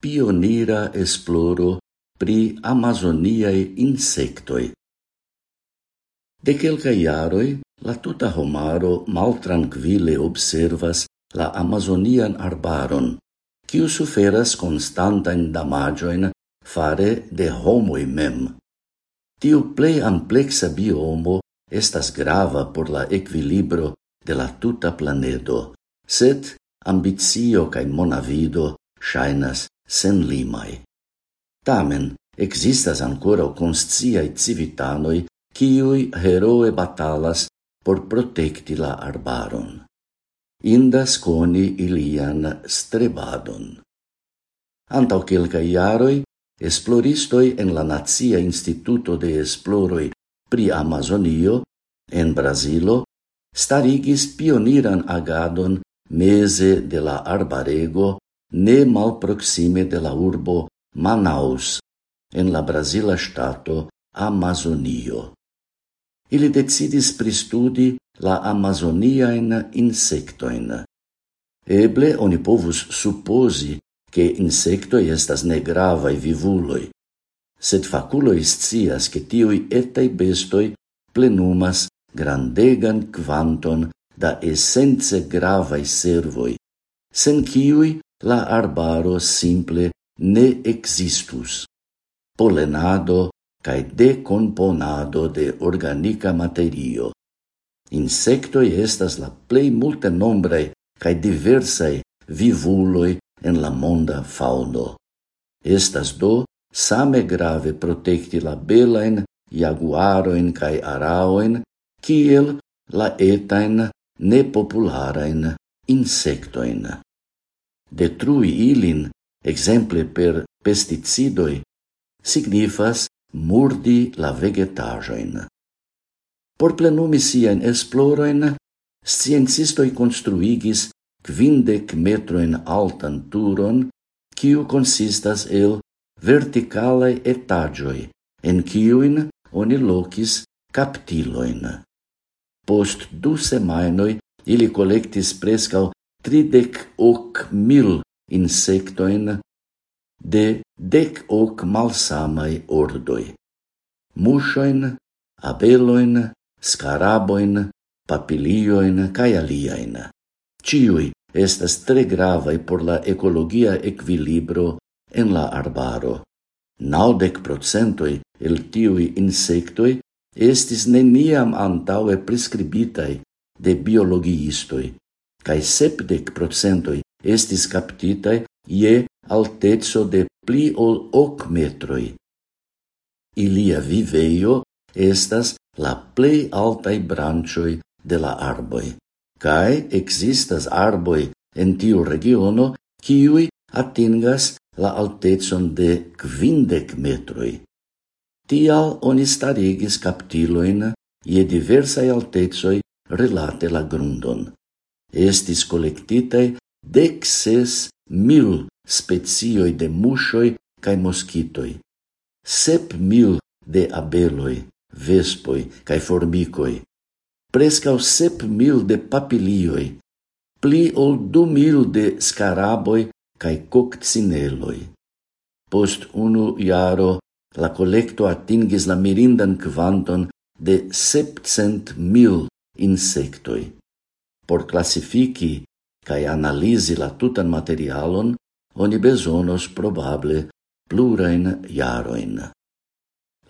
pionira esploro pri amazoniae insectoi. De quelca iaroi, la tuta homaro maltranquile observas la amazonian arbaron, quiu suferas constantain damagioin fare de homoi mem. Tiu plei amplexa biomo estas grava por la equilibro de la tuta planedo, sed ambizio cae monavido shainas sen limai. Tamen, existas ancora consciai civitanoi quiui heroe batalas por protecti la arbaron. Indas coni ilian strebadon. Antau quelca iaroi, esploristoi en la Nazia Instituto de Esploroi pri Amazonio, en Brasilo, starigis pioniran agadon mese de la arbarego ne malproksime de la urbo Manaus, en la Brasila stato Amazonio. Ili decidis pristudi la amazoniajn insectoin. Eble oni povus supposi che insectoi estas negravai vivuloi, sed faculoi scias che tiui etai bestoi plenumas grandegan quanton da essence gravai servoi, sen ciui la arbaro simple ne existus. Polenado cae decomponado de organica materio. Insectoi estas la plei multenombrae cae diversae vivuloi en la monda fauno. Estas do same grave protecti la belain jaguaroin cae araoin kiel la etain nepopularain insectoin detrui ilin, exemple per pesticidoi, signifas murdi la vegetajoin. Por plenumi sian esploroin, sciencistoi construigis quindec metroin altan turon, quiu consistas el verticalae etagioi, en quiuin oni locis captiloin. Post du semainoi ili collectis prescau tridec hoc mil insectoin de dec hoc malsamai ordoi, Mushoin, abeloin, scaraboin, papilioin cae aliaen. Ciui estas tre gravai por la ecologia equilibro en la arbaro. Naudec procentoi el tiui insectoi estis neniam antaue prescribitai de biologiistoi, cae septec procentoi estis captitae ie altezzo de pli ol hoc metroi. Ilia viveio estas la plei altai branchoi de la arboi, cae existas arboi en tiu regiono kiui atingas la altezon de quindec metroi. Tial oni starigis captiloin ie diversae altezoi relate la grundon estis collectitae dexes mil specioi de mushoi cae moskitoj, sep mil de abeloi, vespoi cae formicoi, prescau sep mil de papilioi, pli ol du mil de scaraboi cae coccineloi. Post unu iaro, la collecto atingis la mirindan quanton de septcent mil insectoi por classifici cae analisi la tutan materialon, oni besonos probable plurain iaroin.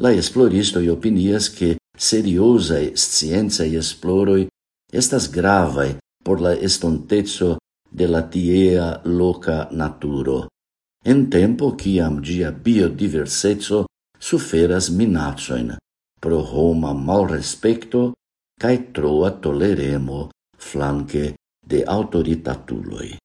La esploristoi opinias che seriosae scienzae esploroi estas gravae por la estontezzo de la tiea loca naturo, en tempo ciam gia biodiversetzo suferas minacioin pro homa malrespecto cae troa toleremo flanque de autoritatuloi.